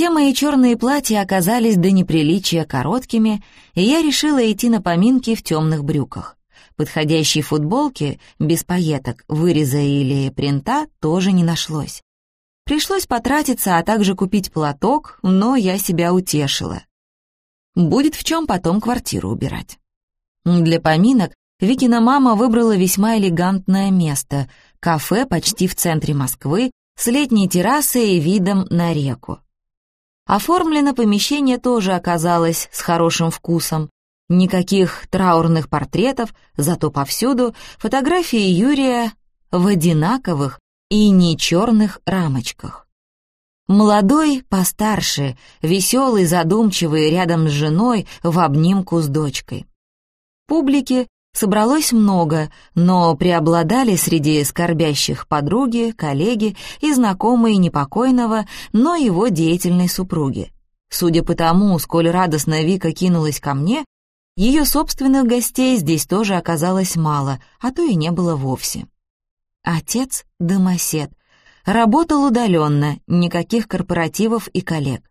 Все мои черные платья оказались до неприличия короткими, и я решила идти на поминки в темных брюках. Подходящей футболки, без пайеток, выреза или принта тоже не нашлось. Пришлось потратиться, а также купить платок, но я себя утешила. Будет в чем потом квартиру убирать. Для поминок Викина мама выбрала весьма элегантное место — кафе почти в центре Москвы с летней террасой и видом на реку. Оформлено помещение тоже оказалось с хорошим вкусом. Никаких траурных портретов, зато повсюду фотографии Юрия в одинаковых и не черных рамочках. Молодой, постарше, веселый, задумчивый, рядом с женой, в обнимку с дочкой. Публики собралось много, но преобладали среди скорбящих подруги, коллеги и знакомые непокойного, но его деятельной супруги. Судя по тому, сколь радостно Вика кинулась ко мне, ее собственных гостей здесь тоже оказалось мало, а то и не было вовсе. Отец — домосед. Работал удаленно, никаких корпоративов и коллег.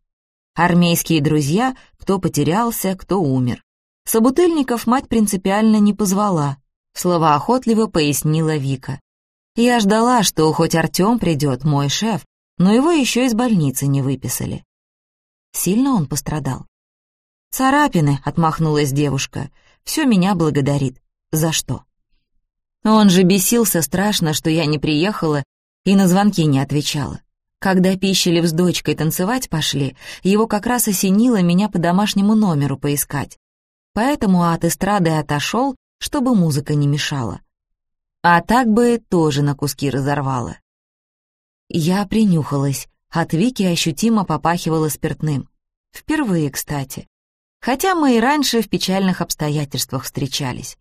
Армейские друзья, кто потерялся, кто умер. Собутыльников мать принципиально не позвала, словоохотливо пояснила Вика. Я ждала, что хоть Артем придет, мой шеф, но его еще из больницы не выписали. Сильно он пострадал. «Царапины», — отмахнулась девушка, — «все меня благодарит. За что?» Он же бесился страшно, что я не приехала и на звонки не отвечала. Когда Пищелев с дочкой танцевать пошли, его как раз осенило меня по домашнему номеру поискать. Поэтому от эстрады отошел, чтобы музыка не мешала. А так бы тоже на куски разорвала. Я принюхалась, от Вики ощутимо попахивала спиртным. Впервые, кстати. Хотя мы и раньше в печальных обстоятельствах встречались.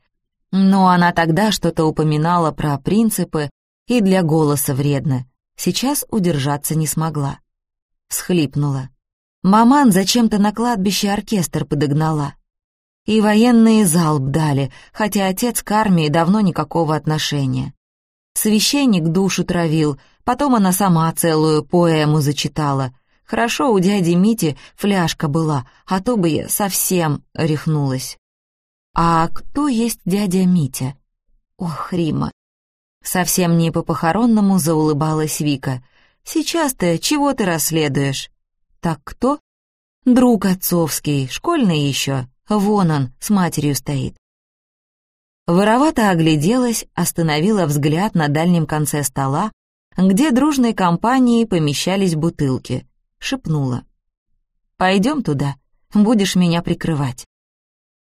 Но она тогда что-то упоминала про принципы, и для голоса вредно. Сейчас удержаться не смогла. Схлипнула. Маман зачем-то на кладбище оркестр подогнала. И военные залп дали, хотя отец к армии давно никакого отношения. Священник душу травил, потом она сама целую поэму зачитала. Хорошо у дяди Мити фляжка была, а то бы я совсем рехнулась. «А кто есть дядя Митя?» «Ох, Рима!» Совсем не по-похоронному заулыбалась Вика. «Сейчас-то чего ты расследуешь?» «Так кто?» «Друг отцовский, школьный еще. Вон он, с матерью стоит». Воровато огляделась, остановила взгляд на дальнем конце стола, где дружной компанией помещались бутылки. Шепнула. «Пойдем туда, будешь меня прикрывать»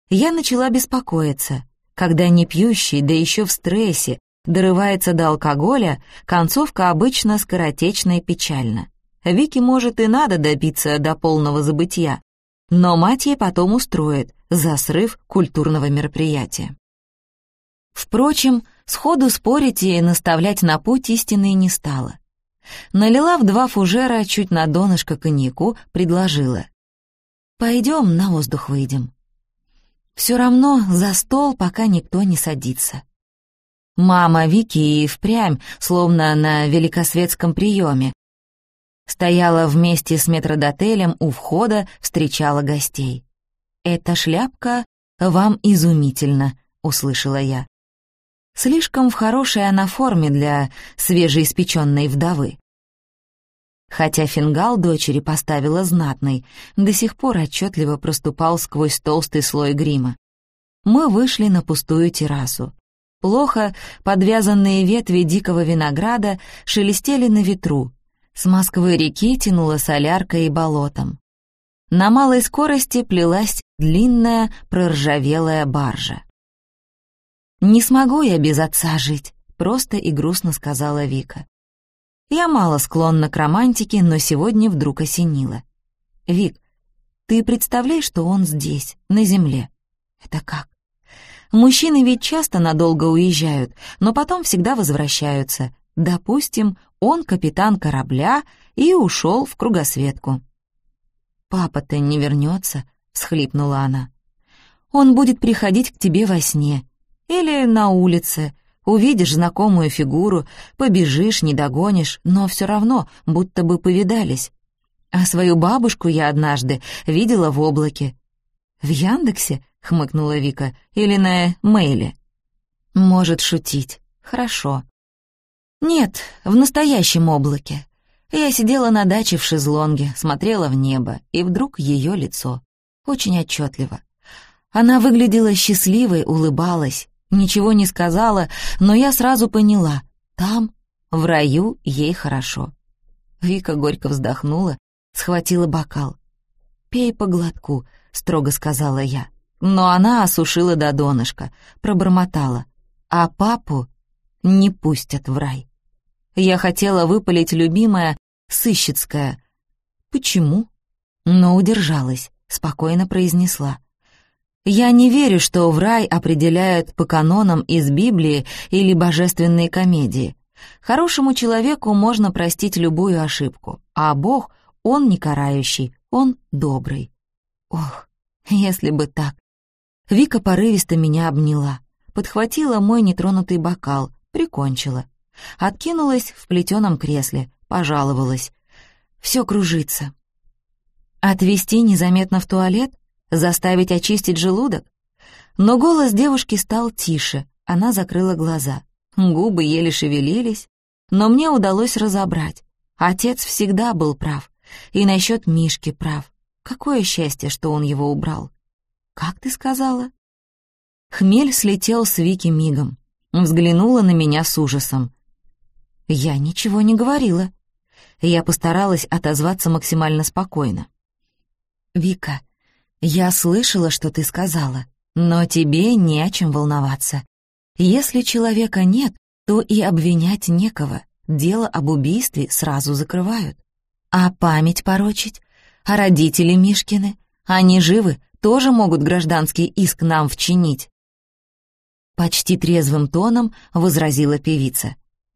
я начала беспокоиться. Когда не пьющий, да еще в стрессе, дорывается до алкоголя, концовка обычно скоротечна и печальна. Вике, может, и надо добиться до полного забытия, но мать ей потом устроит за срыв культурного мероприятия. Впрочем, сходу спорить и наставлять на путь истинный не стала. Налила в два фужера чуть на донышко коньяку, предложила. «Пойдем, на воздух выйдем». Все равно за стол пока никто не садится. Мама Вики и впрямь, словно на великосветском приеме, стояла вместе с метродотелем у входа, встречала гостей. «Эта шляпка вам изумительно», — услышала я. Слишком в хорошей она форме для свежеиспеченной вдовы. Хотя фингал дочери поставила знатный, до сих пор отчетливо проступал сквозь толстый слой грима. Мы вышли на пустую террасу. Плохо подвязанные ветви дикого винограда шелестели на ветру. С Москвы-реки тянуло соляркой и болотом. На малой скорости плелась длинная проржавелая баржа. «Не смогу я без отца жить», — просто и грустно сказала Вика. Я мало склонна к романтике, но сегодня вдруг осенило. «Вик, ты представляешь, что он здесь, на земле?» «Это как?» «Мужчины ведь часто надолго уезжают, но потом всегда возвращаются. Допустим, он капитан корабля и ушел в кругосветку». «Папа-то не вернется», — всхлипнула она. «Он будет приходить к тебе во сне или на улице, Увидишь знакомую фигуру, побежишь, не догонишь, но все равно, будто бы повидались. А свою бабушку я однажды видела в облаке». «В Яндексе?» — хмыкнула Вика. «Или на мейле?» «Может шутить. Хорошо». «Нет, в настоящем облаке. Я сидела на даче в шезлонге, смотрела в небо, и вдруг ее лицо. Очень отчетливо. Она выглядела счастливой, улыбалась, ничего не сказала, но я сразу поняла — там, в раю, ей хорошо. Вика горько вздохнула, схватила бокал. «Пей по глотку», — строго сказала я. Но она осушила до донышка, пробормотала. «А папу не пустят в рай». Я хотела выпалить любимое «сыщицкое». «Почему?» Но удержалась, спокойно произнесла. «Я не верю, что в рай определяют по канонам из Библии или божественной комедии. Хорошему человеку можно простить любую ошибку, а Бог, Он не карающий, Он добрый. Ох, если бы так. Вика порывисто меня обняла, подхватила мой нетронутый бокал, прикончила. Откинулась в плетеном кресле, пожаловалась. Все кружится. Отвести незаметно в туалет? Заставить очистить желудок? Но голос девушки стал тише, она закрыла глаза. Губы еле шевелились, но мне удалось разобрать. Отец всегда был прав, и насчет Мишки прав. Какое счастье, что он его убрал. «Как ты сказала?» Хмель слетел с Вики мигом. Взглянула на меня с ужасом. «Я ничего не говорила». Я постаралась отозваться максимально спокойно. «Вика, я слышала, что ты сказала, но тебе не о чем волноваться. Если человека нет, то и обвинять некого. Дело об убийстве сразу закрывают. А память порочить? А родители Мишкины? Они живы, тоже могут гражданский иск нам вчинить. Почти трезвым тоном возразила певица.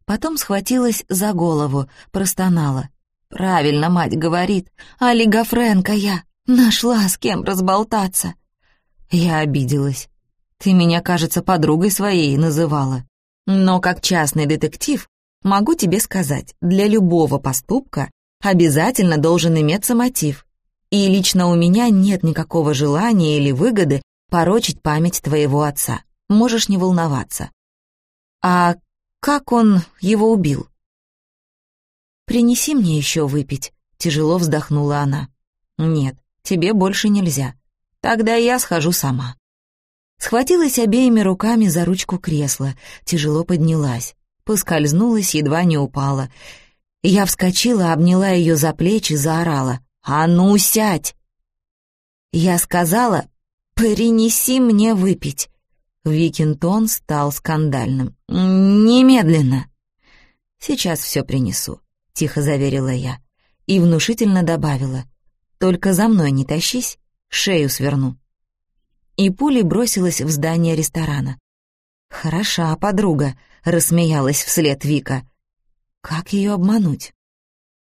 Потом схватилась за голову, простонала. «Правильно мать говорит, Алига Фрэнка я, нашла с кем разболтаться». Я обиделась. «Ты меня, кажется, подругой своей называла. Но как частный детектив могу тебе сказать, для любого поступка обязательно должен иметься мотив. И лично у меня нет никакого желания или выгоды порочить память твоего отца. Можешь не волноваться. А как он его убил? «Принеси мне еще выпить», — тяжело вздохнула она. «Нет, тебе больше нельзя. Тогда я схожу сама». Схватилась обеими руками за ручку кресла, тяжело поднялась, поскользнулась, едва не упала. Я вскочила, обняла ее за плечи, заорала. «А ну, сядь!» Я сказала, «Принеси мне выпить». Викинтон стал скандальным. «Немедленно!» «Сейчас все принесу», — тихо заверила я. И внушительно добавила. «Только за мной не тащись, шею сверну». И пулей бросилась в здание ресторана. «Хороша подруга», — рассмеялась вслед Вика. «Как ее обмануть?»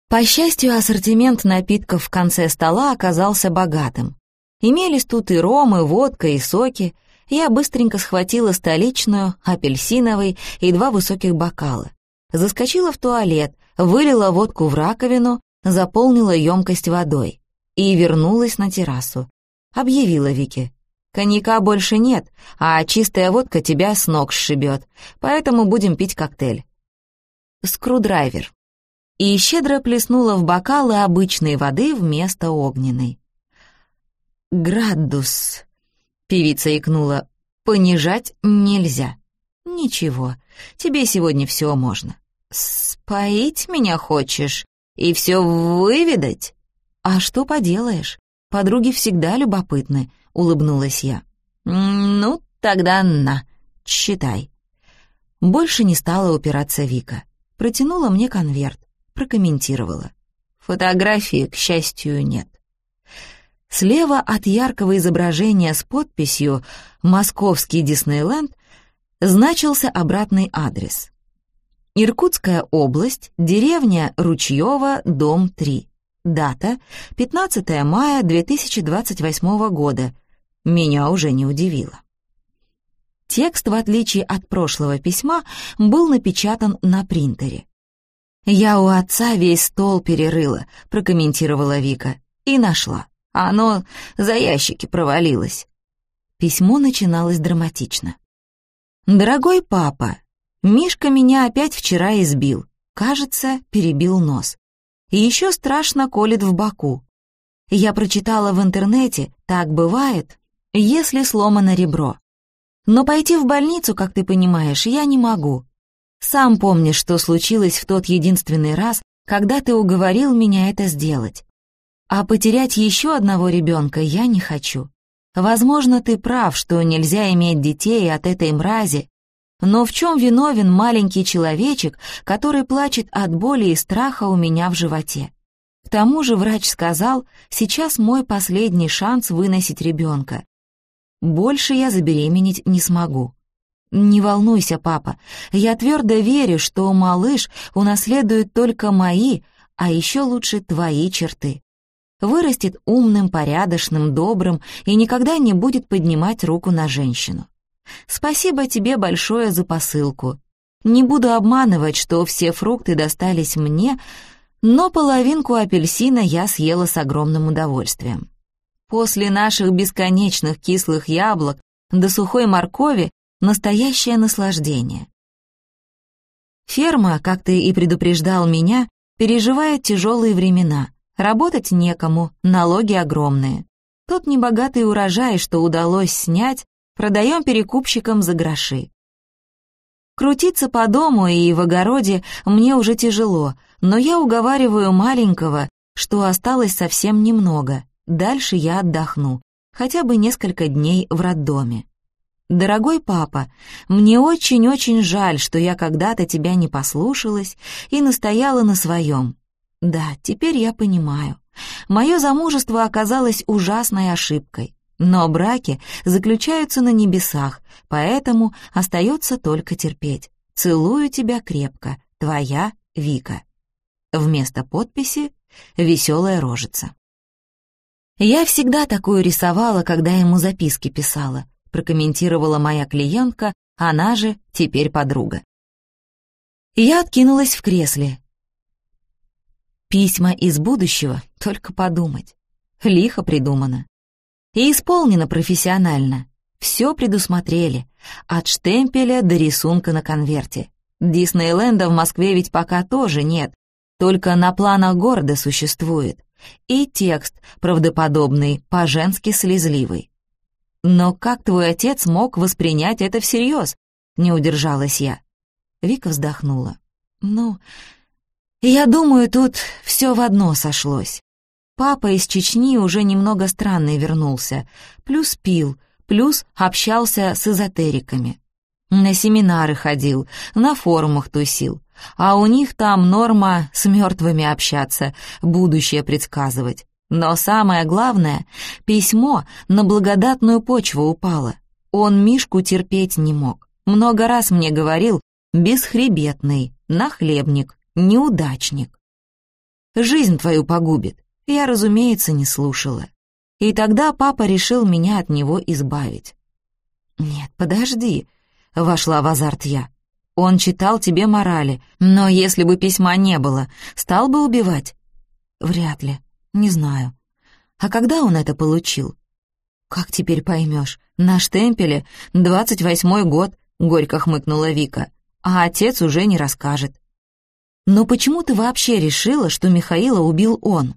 По счастью, ассортимент напитков в конце стола оказался богатым. Имелись тут и ром, и водка, и соки — я быстренько схватила столичную, апельсиновый и два высоких бокала. Заскочила в туалет, вылила водку в раковину, заполнила емкость водой и вернулась на террасу. Объявила Вике. «Коньяка больше нет, а чистая водка тебя с ног сшибет, поэтому будем пить коктейль». Screwdriver. И щедро плеснула в бокалы обычной воды вместо огненной. «Градус», Певица икнула. «Понижать нельзя». «Ничего, тебе сегодня все можно». «Споить меня хочешь? И все выведать?» «А что поделаешь? Подруги всегда любопытны», — улыбнулась я. «Ну, тогда на, читай». Больше не стала упираться Вика. Протянула мне конверт, прокомментировала. Фотографии, к счастью, нет. Слева от яркого изображения с подписью «Московский Диснейленд» значился обратный адрес. Иркутская область, деревня Ручьева, дом 3. Дата — 15 мая 2028 года. Меня уже не удивило. Текст, в отличие от прошлого письма, был напечатан на принтере. «Я у отца весь стол перерыла», — прокомментировала Вика. «И нашла. Оно за ящики провалилось». Письмо начиналось драматично. «Дорогой папа, Мишка меня опять вчера избил. Кажется, перебил нос. И еще страшно колет в боку. Я прочитала в интернете, так бывает, если сломано ребро. Но пойти в больницу, как ты понимаешь, я не могу. Сам помнишь, что случилось в тот единственный раз, когда ты уговорил меня это сделать. А потерять еще одного ребенка я не хочу. Возможно, ты прав, что нельзя иметь детей от этой мрази, но в чем виновен маленький человечек, который плачет от боли и страха у меня в животе? К тому же врач сказал, сейчас мой последний шанс выносить ребенка. Больше я забеременеть не смогу. «Не волнуйся, папа, я твердо верю, что малыш унаследует только мои, а еще лучше твои черты. Вырастет умным, порядочным, добрым и никогда не будет поднимать руку на женщину. Спасибо тебе большое за посылку. Не буду обманывать, что все фрукты достались мне, но половинку апельсина я съела с огромным удовольствием. После наших бесконечных кислых яблок до сухой моркови Настоящее наслаждение. Ферма, как ты и предупреждал меня, переживает тяжелые времена. Работать некому, налоги огромные. Тот небогатый урожай, что удалось снять, продаем перекупщикам за гроши. Крутиться по дому и в огороде мне уже тяжело, но я уговариваю маленького, что осталось совсем немного. Дальше я отдохну, хотя бы несколько дней в роддоме. «Дорогой папа, мне очень-очень жаль, что я когда-то тебя не послушалась и настояла на своем. Да, теперь я понимаю. Мое замужество оказалось ужасной ошибкой. Но браки заключаются на небесах, поэтому остается только терпеть. Целую тебя крепко, твоя Вика». Вместо подписи «Веселая рожица». Я всегда такую рисовала, когда ему записки писала прокомментировала моя клиентка, она же теперь подруга. Я откинулась в кресле. Письма из будущего, только подумать. Лихо придумано. И исполнено профессионально. Все предусмотрели, от штемпеля до рисунка на конверте. Диснейленда в Москве ведь пока тоже нет, только на планах города существует. И текст правдоподобный, по-женски слезливый. «Но как твой отец мог воспринять это всерьез?» — не удержалась я. Вика вздохнула. «Ну, я думаю, тут все в одно сошлось. Папа из Чечни уже немного странный вернулся, плюс пил, плюс общался с эзотериками. На семинары ходил, на форумах тусил, а у них там норма с мертвыми общаться, будущее предсказывать. Но самое главное, письмо на благодатную почву упало. Он Мишку терпеть не мог. Много раз мне говорил «бесхребетный», «нахлебник», «неудачник». «Жизнь твою погубит». Я, разумеется, не слушала. И тогда папа решил меня от него избавить. «Нет, подожди», — вошла в азарт я. «Он читал тебе морали, но если бы письма не было, стал бы убивать?» «Вряд ли», «Не знаю. А когда он это получил?» «Как теперь поймешь? На штемпеле, двадцать восьмой год», — горько хмыкнула Вика. «А отец уже не расскажет». «Но почему ты вообще решила, что Михаила убил он?»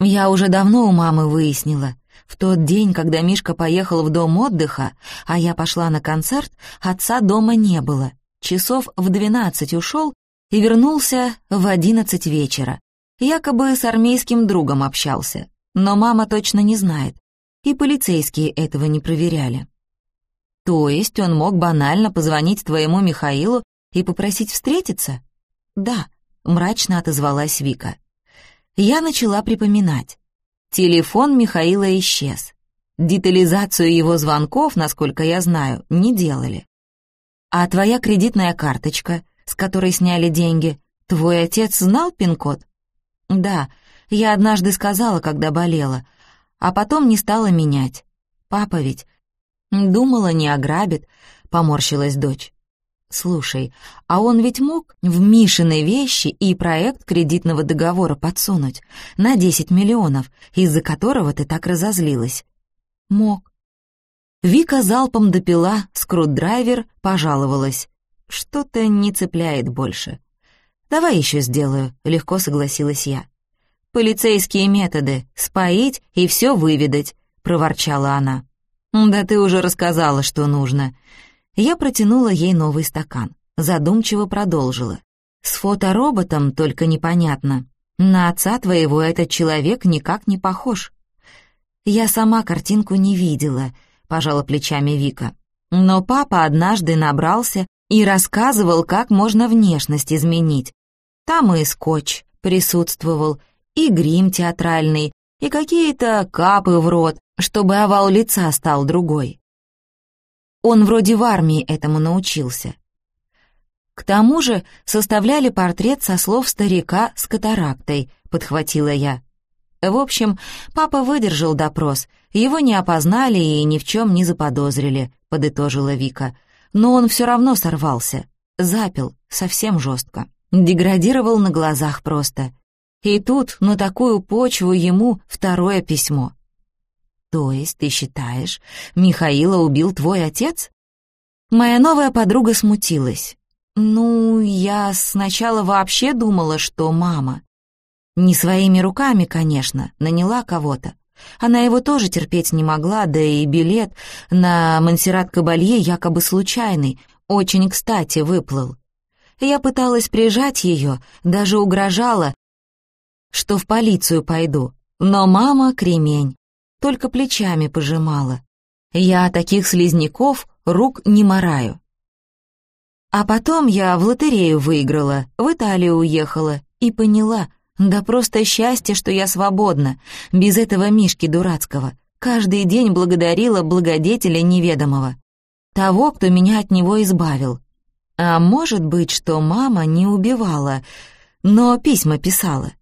«Я уже давно у мамы выяснила. В тот день, когда Мишка поехал в дом отдыха, а я пошла на концерт, отца дома не было. Часов в двенадцать ушел и вернулся в одиннадцать вечера. Якобы с армейским другом общался, но мама точно не знает, и полицейские этого не проверяли. То есть он мог банально позвонить твоему Михаилу и попросить встретиться? Да, мрачно отозвалась Вика. Я начала припоминать. Телефон Михаила исчез. Детализацию его звонков, насколько я знаю, не делали. А твоя кредитная карточка, с которой сняли деньги, твой отец знал пин-код? «Да, я однажды сказала, когда болела, а потом не стала менять. Папа ведь...» «Думала, не ограбит», — поморщилась дочь. Слушай, а он ведь мог в Мишины вещи и проект кредитного договора подсунуть на 10 миллионов, из-за которого ты так разозлилась. Мог. Вика залпом допила, скрут-драйвер пожаловалась. Что-то не цепляет больше. «Давай еще сделаю», — легко согласилась я. «Полицейские методы — споить и все выведать», — проворчала она. «Да ты уже рассказала, что нужно». Я протянула ей новый стакан, задумчиво продолжила. «С фотороботом только непонятно. На отца твоего этот человек никак не похож». «Я сама картинку не видела», — пожала плечами Вика. «Но папа однажды набрался и рассказывал, как можно внешность изменить. Там и скотч присутствовал, и грим театральный, и какие-то капы в рот, чтобы овал лица стал другой. Он вроде в армии этому научился. К тому же составляли портрет со слов старика с катарактой, подхватила я. В общем, папа выдержал допрос, его не опознали и ни в чем не заподозрили, подытожила Вика. Но он все равно сорвался, запил, совсем жестко. Деградировал на глазах просто. И тут на такую почву ему второе письмо. «То есть ты считаешь, Михаила убил твой отец?» Моя новая подруга смутилась. «Ну, я сначала вообще думала, что мама. Не своими руками, конечно, наняла кого-то. Она его тоже терпеть не могла, да и билет на Монсеррат Кабалье якобы случайный, очень кстати выплыл. Я пыталась прижать ее, даже угрожала, что в полицию пойду, но мама — кремень, только плечами пожимала. Я таких слизняков рук не мораю. А потом я в лотерею выиграла, в Италию уехала и поняла, да просто счастье, что я свободна, без этого Мишки дурацкого. Каждый день благодарила благодетеля неведомого. Того, кто меня от него избавил. А может быть, что мама не убивала, но письма писала.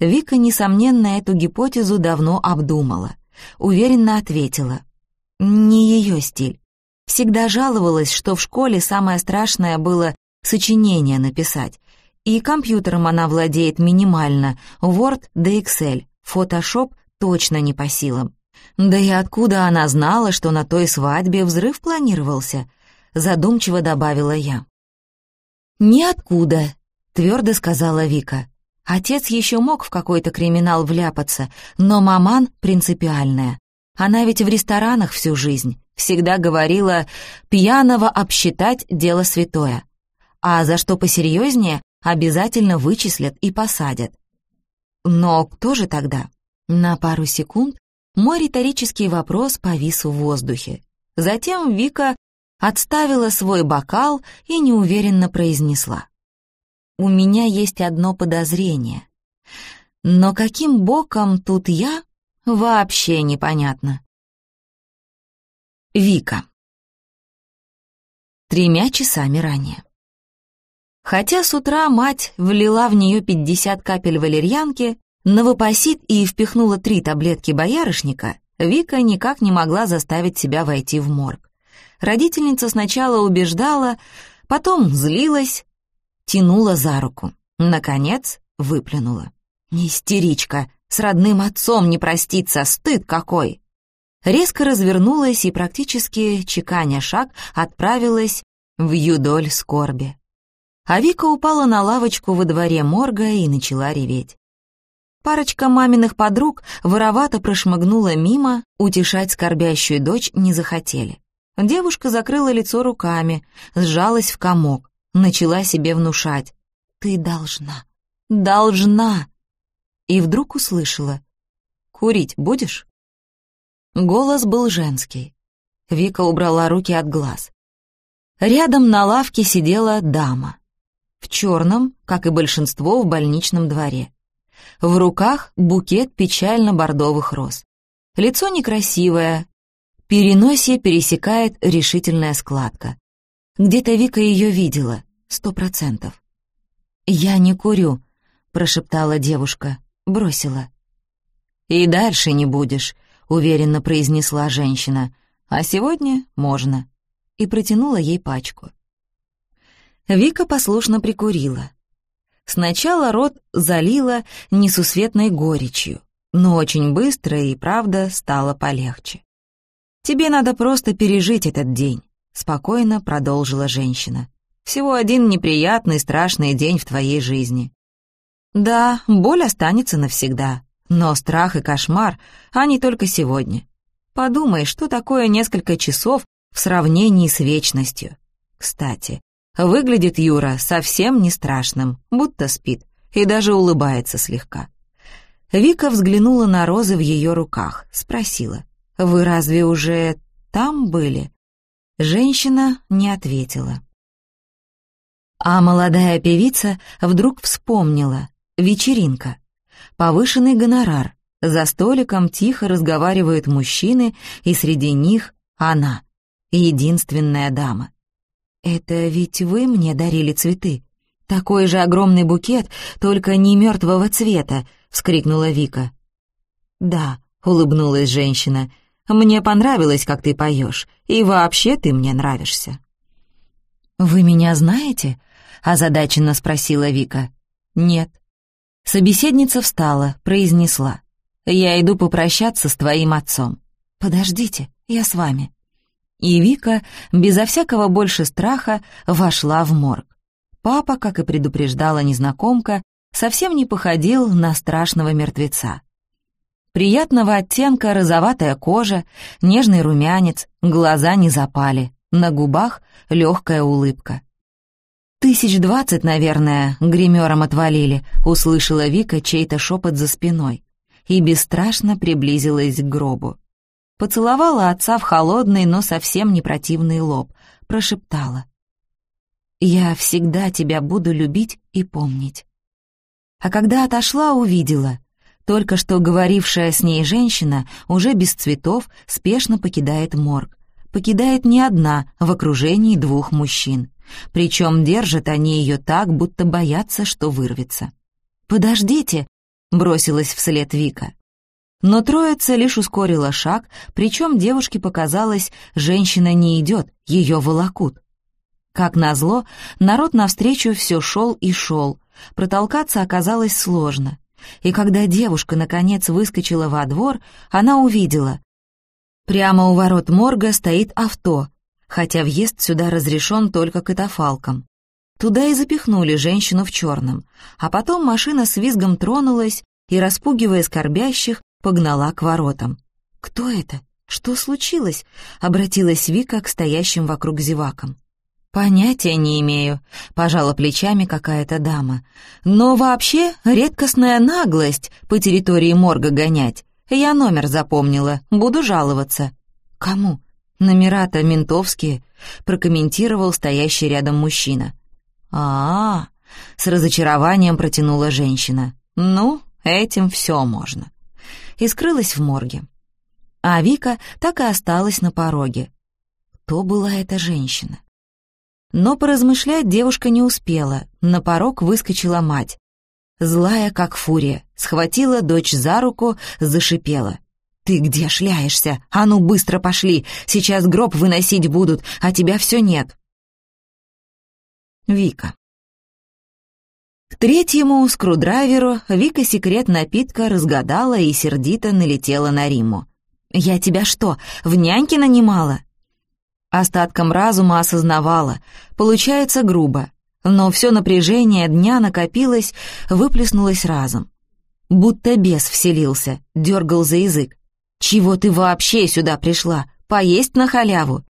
Вика, несомненно, эту гипотезу давно обдумала. Уверенно ответила. Не ее стиль. Всегда жаловалась, что в школе самое страшное было сочинение написать. И компьютером она владеет минимально, Word да Excel, Photoshop точно не по силам. Да и откуда она знала, что на той свадьбе взрыв планировался? задумчиво добавила я. «Ниоткуда», — твердо сказала Вика. Отец еще мог в какой-то криминал вляпаться, но маман принципиальная. Она ведь в ресторанах всю жизнь, всегда говорила «пьяного обсчитать дело святое», а за что посерьезнее обязательно вычислят и посадят. Но кто же тогда? На пару секунд мой риторический вопрос повис в воздухе. Затем Вика отставила свой бокал и неуверенно произнесла. «У меня есть одно подозрение. Но каким боком тут я, вообще непонятно». Вика. Тремя часами ранее. Хотя с утра мать влила в нее 50 капель валерьянки, новопосит и впихнула три таблетки боярышника, Вика никак не могла заставить себя войти в морг. Родительница сначала убеждала, потом злилась, тянула за руку. Наконец, выплюнула. «Истеричка! С родным отцом не проститься! Стыд какой!» Резко развернулась и, практически чеканя шаг, отправилась в юдоль скорби. А Вика упала на лавочку во дворе морга и начала реветь. Парочка маминых подруг воровато прошмыгнула мимо, утешать скорбящую дочь не захотели. Девушка закрыла лицо руками, сжалась в комок, начала себе внушать. «Ты должна, должна!» И вдруг услышала. «Курить будешь?» Голос был женский. Вика убрала руки от глаз. Рядом на лавке сидела дама. В черном, как и большинство в больничном дворе. В руках букет печально-бордовых роз. Лицо некрасивое, Переносие пересекает решительная складка. Где-то Вика ее видела, сто процентов. «Я не курю», — прошептала девушка, бросила. «И дальше не будешь», — уверенно произнесла женщина. «А сегодня можно». И протянула ей пачку. Вика послушно прикурила. Сначала рот залила несусветной горечью, но очень быстро и, правда, стало полегче. «Тебе надо просто пережить этот день», — спокойно продолжила женщина. «Всего один неприятный, страшный день в твоей жизни. Да, боль останется навсегда, но страх и кошмар, они только сегодня. Подумай, что такое несколько часов в сравнении с вечностью. Кстати, выглядит Юра совсем не страшным, будто спит, и даже улыбается слегка. Вика взглянула на розы в ее руках, спросила, «Вы разве уже там были?» Женщина не ответила. А молодая певица вдруг вспомнила. Вечеринка. Повышенный гонорар. За столиком тихо разговаривают мужчины, и среди них она, единственная дама. «Это ведь вы мне дарили цветы? Такой же огромный букет, только не мертвого цвета!» — вскрикнула Вика. «Да», — улыбнулась женщина, — «мне понравилось, как ты поешь, и вообще ты мне нравишься». «Вы меня знаете?» — озадаченно спросила Вика. «Нет». Собеседница встала, произнесла. «Я иду попрощаться с твоим отцом». «Подождите, я с вами». И Вика, безо всякого больше страха, вошла в морг. Папа, как и предупреждала незнакомка, совсем не походил на страшного мертвеца. Приятного оттенка розоватая кожа, нежный румянец, глаза не запали, на губах легкая улыбка. «Тысяч двадцать, наверное, гримером отвалили», — услышала Вика чей-то шепот за спиной и бесстрашно приблизилась к гробу. Поцеловала отца в холодный, но совсем не противный лоб, прошептала. «Я всегда тебя буду любить и помнить». А когда отошла, увидела. Только что говорившая с ней женщина уже без цветов спешно покидает морг. Покидает не одна, в окружении двух мужчин. Причем держат они ее так, будто боятся, что вырвется. «Подождите!» — бросилась вслед Вика. Но троица лишь ускорила шаг, причем девушке показалось, женщина не идет, ее волокут. Как назло, народ навстречу все шел и шел, протолкаться оказалось сложно. И когда девушка, наконец, выскочила во двор, она увидела. Прямо у ворот морга стоит авто, хотя въезд сюда разрешен только катафалком. Туда и запихнули женщину в черном, а потом машина с визгом тронулась и, распугивая скорбящих, погнала к воротам. «Кто это? Что случилось?» — обратилась Вика к стоящим вокруг зевакам. «Понятия не имею», — пожала плечами какая-то дама. «Но вообще редкостная наглость по территории морга гонять. Я номер запомнила, буду жаловаться». «Кому?» «Номера-то ментовские», — прокомментировал стоящий рядом мужчина. а, -а, -а с разочарованием протянула женщина. «Ну, этим все можно». И скрылась в морге. А Вика так и осталась на пороге. Кто была эта женщина? Но поразмышлять девушка не успела, на порог выскочила мать. Злая, как фурия, схватила дочь за руку, зашипела. «Ты где шляешься? А ну, быстро пошли! Сейчас гроб выносить будут, а тебя все нет!» Вика К третьему скрудрайверу Вика секрет напитка разгадала и сердито налетела на Риму. «Я тебя что, в няньки нанимала?» Остатком разума осознавала, получается грубо, но все напряжение дня накопилось, выплеснулось разом. Будто бес вселился, дергал за язык. «Чего ты вообще сюда пришла? Поесть на халяву?»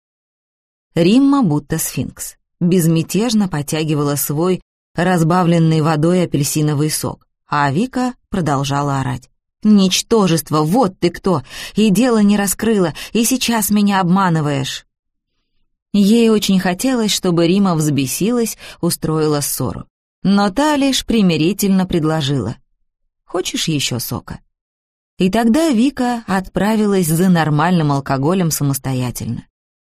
Римма, будто сфинкс, безмятежно потягивала свой разбавленный водой апельсиновый сок, а Вика продолжала орать. «Ничтожество, вот ты кто! И дело не раскрыла, и сейчас меня обманываешь!» Ей очень хотелось, чтобы Рима взбесилась, устроила ссору. Но та лишь примирительно предложила. «Хочешь еще сока?» И тогда Вика отправилась за нормальным алкоголем самостоятельно.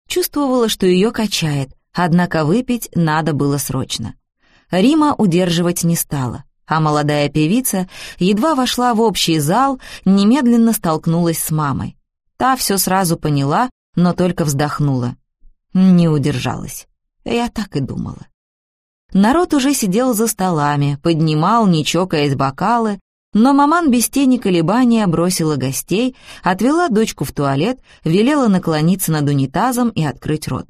Чувствовала, что ее качает, однако выпить надо было срочно. Рима удерживать не стала, а молодая певица едва вошла в общий зал, немедленно столкнулась с мамой. Та все сразу поняла, но только вздохнула. Не удержалась. Я так и думала. Народ уже сидел за столами, поднимал, не чокаясь, бокалы, но маман без тени колебания бросила гостей, отвела дочку в туалет, велела наклониться над унитазом и открыть рот.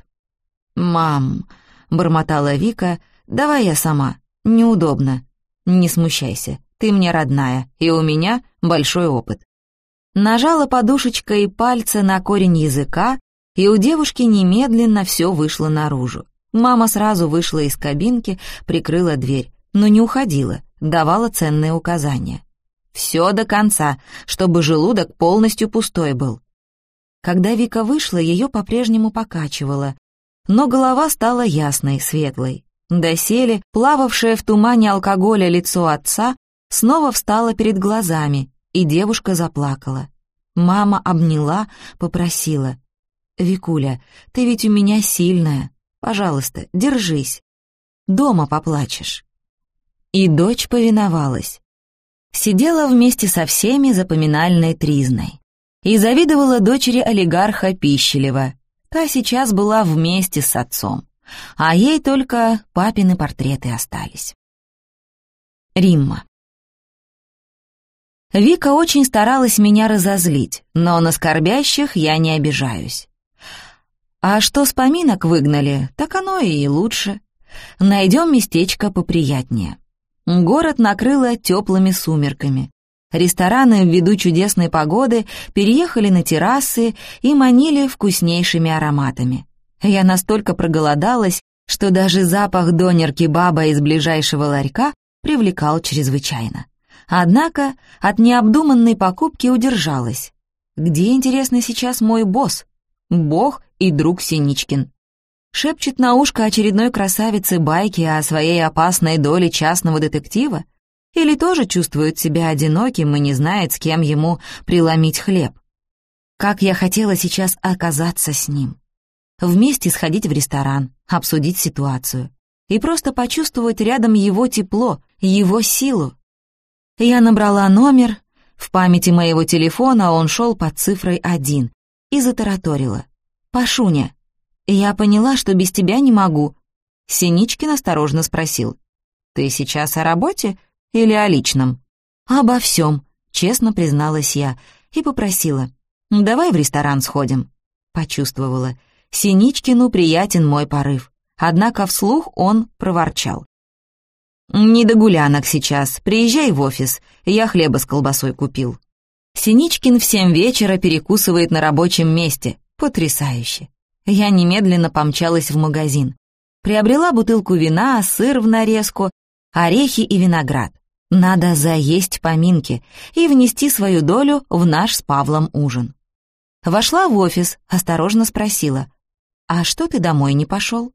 «Мам», — бормотала Вика, — «давай я сама. Неудобно. Не смущайся, ты мне родная, и у меня большой опыт». Нажала подушечкой пальца на корень языка, и у девушки немедленно все вышло наружу. Мама сразу вышла из кабинки, прикрыла дверь, но не уходила, давала ценные указания. Все до конца, чтобы желудок полностью пустой был. Когда Вика вышла, ее по-прежнему покачивало, но голова стала ясной, светлой. Доселе, плававшее в тумане алкоголя лицо отца, снова встало перед глазами, и девушка заплакала. Мама обняла, попросила. «Викуля, ты ведь у меня сильная, Пожалуйста, держись. Дома поплачешь». И дочь повиновалась. Сидела вместе со всеми за поминальной тризной. И завидовала дочери олигарха Пищелева. Та сейчас была вместе с отцом. А ей только папины портреты остались. Римма. Вика очень старалась меня разозлить, но на скорбящих я не обижаюсь. А что с поминок выгнали, так оно и лучше. Найдем местечко поприятнее. Город накрыло теплыми сумерками. Рестораны ввиду чудесной погоды переехали на террасы и манили вкуснейшими ароматами. Я настолько проголодалась, что даже запах донер-кебаба из ближайшего ларька привлекал чрезвычайно. Однако от необдуманной покупки удержалась. Где, интересно, сейчас мой босс? Бог и друг Синичкин. Шепчет на ушко очередной красавице байки о своей опасной доле частного детектива? Или тоже чувствует себя одиноким и не знает, с кем ему преломить хлеб? Как я хотела сейчас оказаться с ним. Вместе сходить в ресторан, обсудить ситуацию. И просто почувствовать рядом его тепло, его силу. Я набрала номер, в памяти моего телефона он шел под цифрой один, и затараторила. «Пашуня, я поняла, что без тебя не могу». Синичкин осторожно спросил. «Ты сейчас о работе или о личном?» «Обо всем», — честно призналась я и попросила. «Давай в ресторан сходим». Почувствовала. Синичкину приятен мой порыв. Однако вслух он проворчал. «Не до гулянок сейчас. Приезжай в офис. Я хлеба с колбасой купил». Синичкин в семь вечера перекусывает на рабочем месте. Потрясающе. Я немедленно помчалась в магазин. Приобрела бутылку вина, сыр в нарезку, орехи и виноград. Надо заесть поминки и внести свою долю в наш с Павлом ужин. Вошла в офис, осторожно спросила, «А что ты домой не пошел?»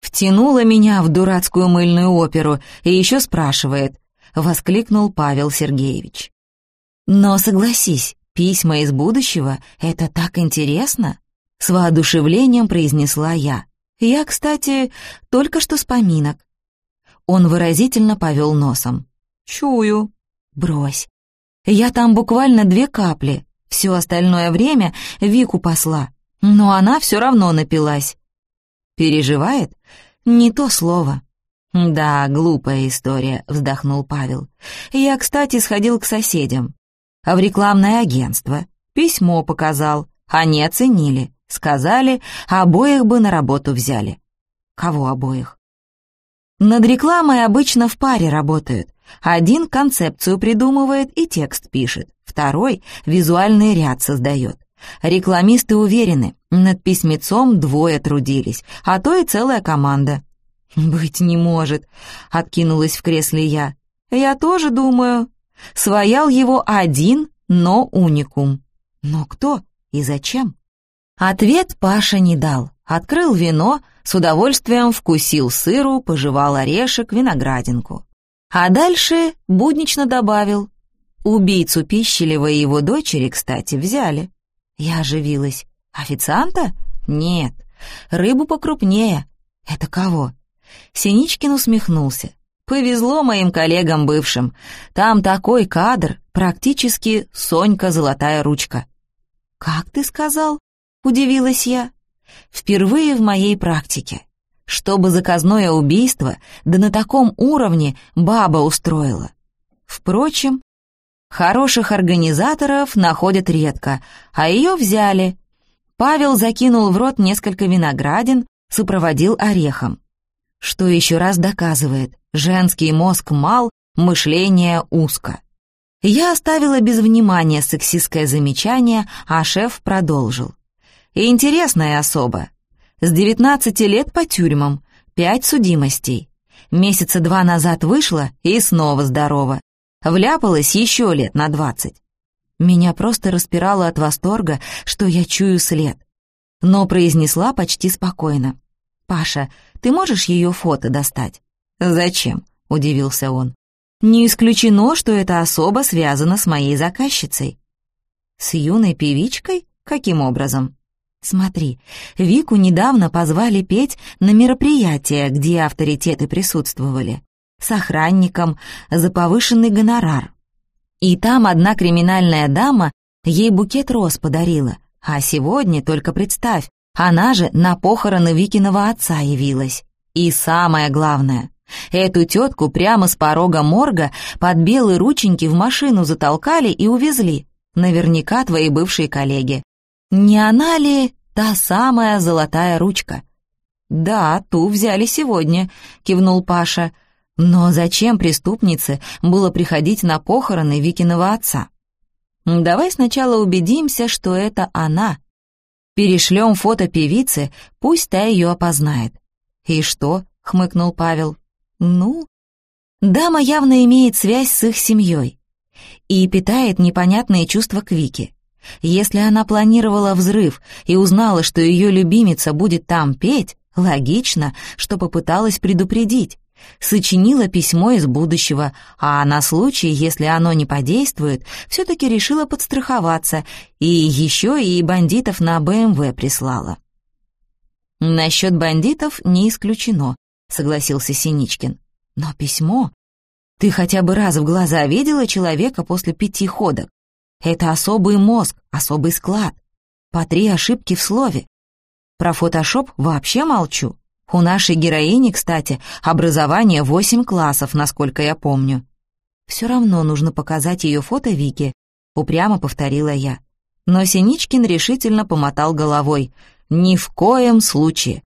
Втянула меня в дурацкую мыльную оперу и еще спрашивает, воскликнул Павел Сергеевич. «Но согласись, «Письма из будущего — это так интересно!» — с воодушевлением произнесла я. «Я, кстати, только что с поминок». Он выразительно повел носом. «Чую». «Брось. Я там буквально две капли. Все остальное время Вику посла. Но она все равно напилась». «Переживает?» «Не то слово». «Да, глупая история», — вздохнул Павел. «Я, кстати, сходил к соседям а в рекламное агентство. Письмо показал, они оценили. Сказали, обоих бы на работу взяли. Кого обоих? Над рекламой обычно в паре работают. Один концепцию придумывает и текст пишет, второй визуальный ряд создает. Рекламисты уверены, над письмецом двое трудились, а то и целая команда. «Быть не может», — откинулась в кресле я. «Я тоже думаю, Своял его один, но уникум. Но кто и зачем? Ответ Паша не дал. Открыл вино, с удовольствием вкусил сыру, пожевал орешек, виноградинку. А дальше буднично добавил. Убийцу Пищелева и его дочери, кстати, взяли. Я оживилась. Официанта? Нет. Рыбу покрупнее. Это кого? Синичкин усмехнулся. Повезло моим коллегам бывшим. Там такой кадр, практически Сонька золотая ручка. «Как ты сказал?» — удивилась я. «Впервые в моей практике. Чтобы заказное убийство, да на таком уровне баба устроила. Впрочем, хороших организаторов находят редко, а ее взяли. Павел закинул в рот несколько виноградин, сопроводил орехом. Что еще раз доказывает, женский мозг мал, мышление узко. Я оставила без внимания сексистское замечание, а шеф продолжил. Интересная особа. С 19 лет по тюрьмам, пять судимостей. Месяца два назад вышла и снова здорова. Вляпалась еще лет на двадцать. Меня просто распирало от восторга, что я чую след. Но произнесла почти спокойно. «Паша, ты можешь ее фото достать?» «Зачем?» — удивился он. «Не исключено, что эта особа связана с моей заказчицей». «С юной певичкой? Каким образом?» «Смотри, Вику недавно позвали петь на мероприятие, где авторитеты присутствовали. С охранником, за повышенный гонорар. И там одна криминальная дама ей букет роз подарила. А сегодня, только представь, она же на похороны Викиного отца явилась. И самое главное, эту тетку прямо с порога морга под белые рученьки в машину затолкали и увезли. Наверняка твои бывшие коллеги. Не она ли та самая золотая ручка? «Да, ту взяли сегодня», — кивнул Паша. «Но зачем преступнице было приходить на похороны Викиного отца?» «Давай сначала убедимся, что это она. Перешлем фото певицы, пусть та ее опознает». «И что?» — хмыкнул Павел. «Ну, дама явно имеет связь с их семьей и питает непонятные чувства к Вике. Если она планировала взрыв и узнала, что ее любимица будет там петь, логично, что попыталась предупредить. Сочинила письмо из будущего, а на случай, если оно не подействует, все-таки решила подстраховаться и еще и бандитов на БМВ прислала. «Насчет бандитов не исключено», — согласился Синичкин. «Но письмо? Ты хотя бы раз в глаза видела человека после пяти ходок? Это особый мозг, особый склад. По три ошибки в слове. Про фотошоп вообще молчу. У нашей героини, кстати, образование восемь классов, насколько я помню. Все равно нужно показать ее фото Вике, упрямо повторила я. Но Синичкин решительно помотал головой. Ни в коем случае.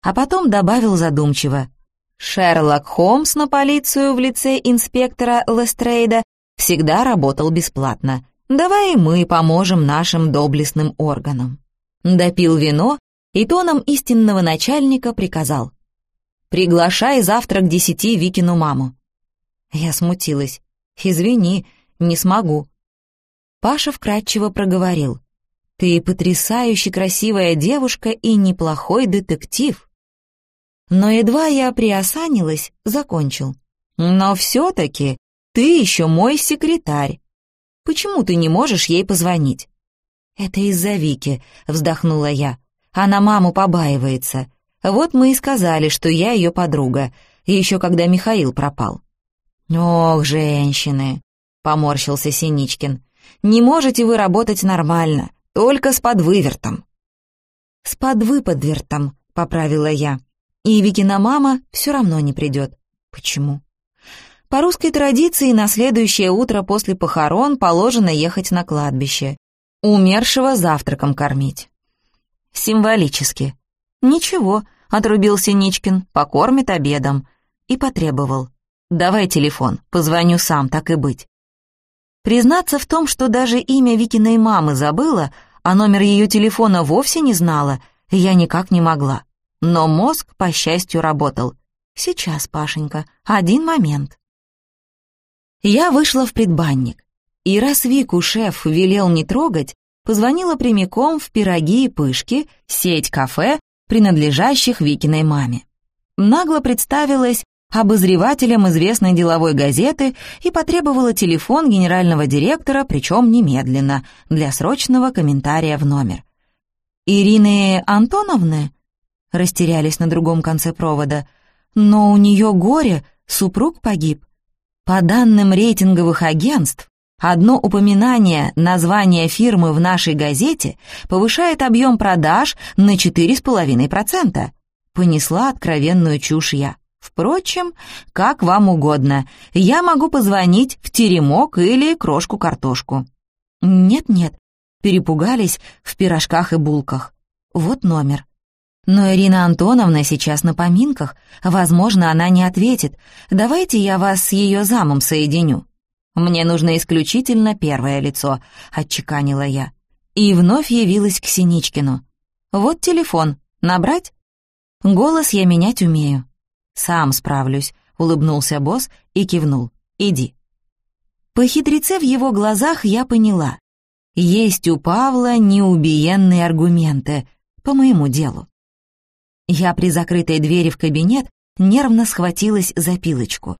А потом добавил задумчиво. Шерлок Холмс на полицию в лице инспектора Лестрейда всегда работал бесплатно. Давай мы поможем нашим доблестным органам. Допил вино и тоном истинного начальника приказал. «Приглашай завтра к десяти Викину маму». Я смутилась. «Извини, не смогу». Паша вкратчиво проговорил. «Ты потрясающе красивая девушка и неплохой детектив». Но едва я приосанилась, закончил. «Но все-таки ты еще мой секретарь. Почему ты не можешь ей позвонить?» «Это из-за Вики», — вздохнула я. «Она маму побаивается. Вот мы и сказали, что я ее подруга, еще когда Михаил пропал». «Ох, женщины!» — поморщился Синичкин. «Не можете вы работать нормально, только с подвывертом». «С подвыподвертом», — поправила я. «И Викина мама все равно не придет». «Почему?» По русской традиции на следующее утро после похорон положено ехать на кладбище. Умершего завтраком кормить. Символически. «Ничего», — отрубил Синичкин, — «покормит обедом». И потребовал. «Давай телефон, позвоню сам, так и быть». Признаться в том, что даже имя Викиной мамы забыла, а номер ее телефона вовсе не знала, я никак не могла. Но мозг, по счастью, работал. «Сейчас, Пашенька, один момент». Я вышла в предбанник. И раз Вику шеф велел не трогать, позвонила прямиком в «Пироги и пышки», сеть кафе, принадлежащих Викиной маме. Нагло представилась обозревателем известной деловой газеты и потребовала телефон генерального директора, причем немедленно, для срочного комментария в номер. «Ирины Антоновны?» Растерялись на другом конце провода. «Но у нее горе, супруг погиб. По данным рейтинговых агентств, одно упоминание названия фирмы в нашей газете повышает объем продаж на 4,5%. Понесла откровенную чушь я. Впрочем, как вам угодно. Я могу позвонить в теремок или крошку-картошку. Нет-нет, перепугались в пирожках и булках. Вот номер. Но Ирина Антоновна сейчас на поминках. Возможно, она не ответит. Давайте я вас с ее замом соединю. Мне нужно исключительно первое лицо, отчеканила я. И вновь явилась к Синичкину. Вот телефон. Набрать? Голос я менять умею. «Сам справлюсь», — улыбнулся босс и кивнул. «Иди». По хитреце в его глазах я поняла. Есть у Павла неубиенные аргументы по моему делу. Я при закрытой двери в кабинет нервно схватилась за пилочку.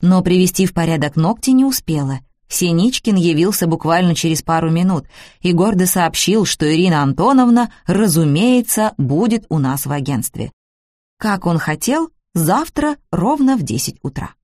Но привести в порядок ногти не успела. Синичкин явился буквально через пару минут и гордо сообщил, что Ирина Антоновна, разумеется, будет у нас в агентстве. Как он хотел, завтра ровно в 10 утра.